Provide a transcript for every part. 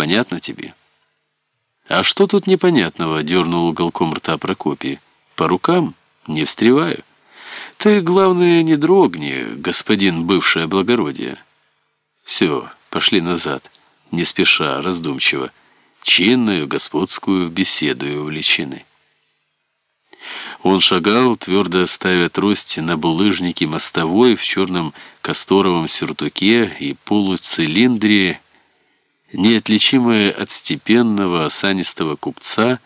Понятно тебе?» «А что тут непонятного?» — дернул уголком рта Прокопий. «По рукам? Не встреваю. Ты, главное, не дрогни, господин бывшее благородие». «Все, пошли назад, не спеша, раздумчиво, чинную господскую беседую увлечены». Он шагал, твердо ставя трость на булыжнике мостовой в черном касторовом сюртуке и полуцилиндре, неотличимое от степенного осанистого купца,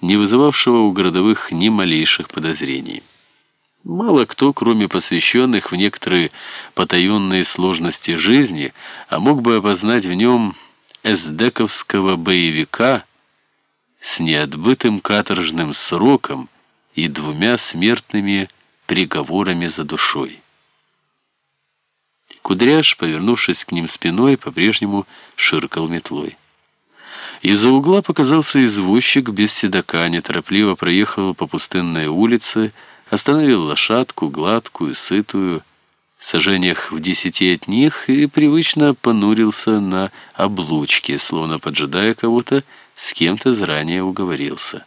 не вызывавшего у городовых ни малейших подозрений. Мало кто, кроме посвященных в некоторые потаенные сложности жизни, а мог бы опознать в нем эсдековского боевика с неотбытым каторжным сроком и двумя смертными приговорами за душой. Кудряш, повернувшись к ним спиной, по-прежнему ширкал метлой. Из-за угла показался извозчик без седока, неторопливо проехал по пустынной улице, остановил лошадку, гладкую, сытую, в сажениях в десяти от них, и привычно понурился на облучке, словно поджидая кого-то, с кем-то заранее уговорился.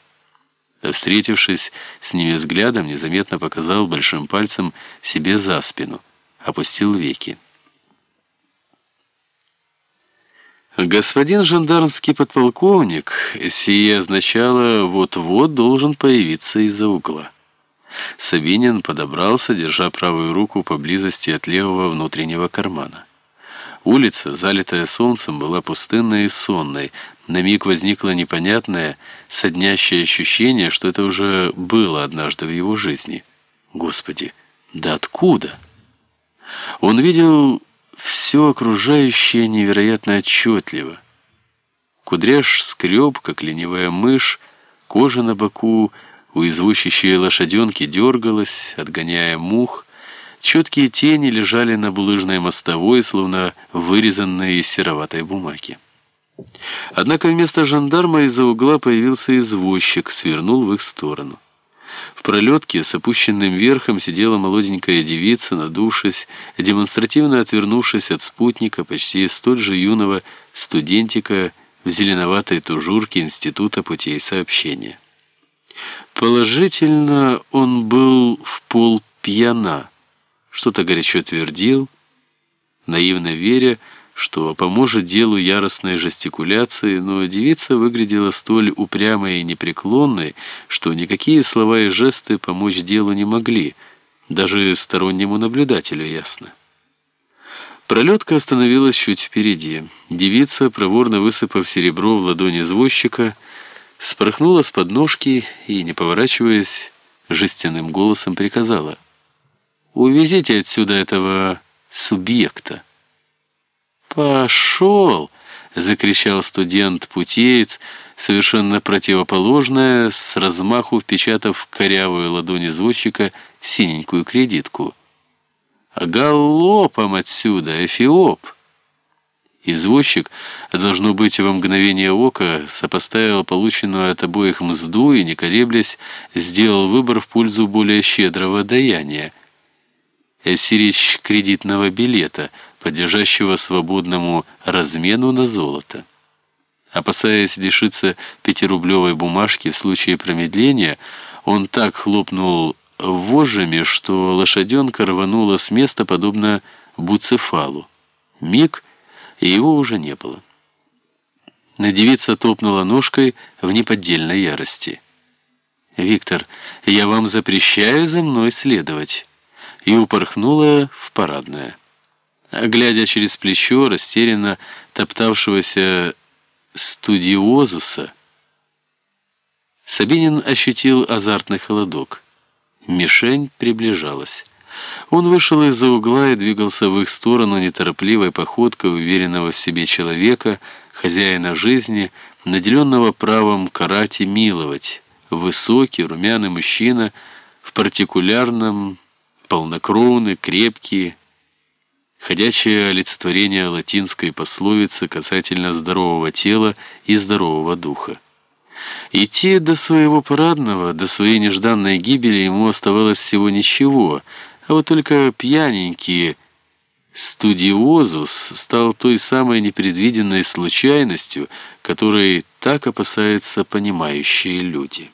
Встретившись с ними взглядом, незаметно показал большим пальцем себе за спину, опустил веки. Господин жандармский подполковник, сие означало, вот-вот должен появиться из-за угла. Сабинин подобрался, держа правую руку поблизости от левого внутреннего кармана. Улица, залитая солнцем, была пустынной и сонной. На миг возникло непонятное, соднящее ощущение, что это уже было однажды в его жизни. Господи, да откуда? Он видел все окружающее невероятно отчетливо. Кудряш скреб, как ленивая мышь, кожа на боку у извозчащей лошаденки дергалась, отгоняя мух. Четкие тени лежали на булыжной мостовой, словно вырезанные из сероватой бумаги. Однако вместо жандарма из-за угла появился извозчик, свернул в их сторону. В пролетке с опущенным верхом сидела молоденькая девица, надувшись, демонстративно отвернувшись от спутника, почти столь же юного студентика в зеленоватой тужурке Института путей сообщения. Положительно он был в пол пьяна, что-то горячо твердил, наивно веря, что поможет делу яростной жестикуляции, но девица выглядела столь упрямой и непреклонной, что никакие слова и жесты помочь делу не могли, даже стороннему наблюдателю ясно. Пролетка остановилась чуть впереди. Девица, проворно высыпав серебро в ладони извозчика, спорхнула с подножки и, не поворачиваясь, жестяным голосом приказала «Увезите отсюда этого субъекта». «Пошел!» — закричал студент-путеец, совершенно противоположное, с размаху впечатав в корявую ладонь извозчика синенькую кредитку. «Галопом отсюда, Эфиоп!» Извозчик, должно быть, во мгновение ока сопоставил полученную от обоих мзду и, не колеблясь, сделал выбор в пользу более щедрого даяния. Сирич кредитного билета — подлежащего свободному размену на золото. Опасаясь лишиться пятирублевой бумажки в случае промедления, он так хлопнул вожжами, что лошаденка рванула с места, подобно буцефалу. Миг, и его уже не было. Девица топнула ножкой в неподдельной ярости. «Виктор, я вам запрещаю за мной следовать», и упорхнула в парадное. Глядя через плечо растерянно топтавшегося студиозуса, Сабинин ощутил азартный холодок. Мишень приближалась. Он вышел из-за угла и двигался в их сторону неторопливой походкой уверенного в себе человека, хозяина жизни, наделенного правом карать и миловать. Высокий, румяный мужчина в партикулярном, полнокровный, крепкий, ходячее олицетворение латинской пословицы касательно здорового тела и здорового духа. Идти до своего парадного, до своей нежданной гибели ему оставалось всего ничего, а вот только пьяненькие, студиозус стал той самой непредвиденной случайностью, которой так опасаются понимающие люди.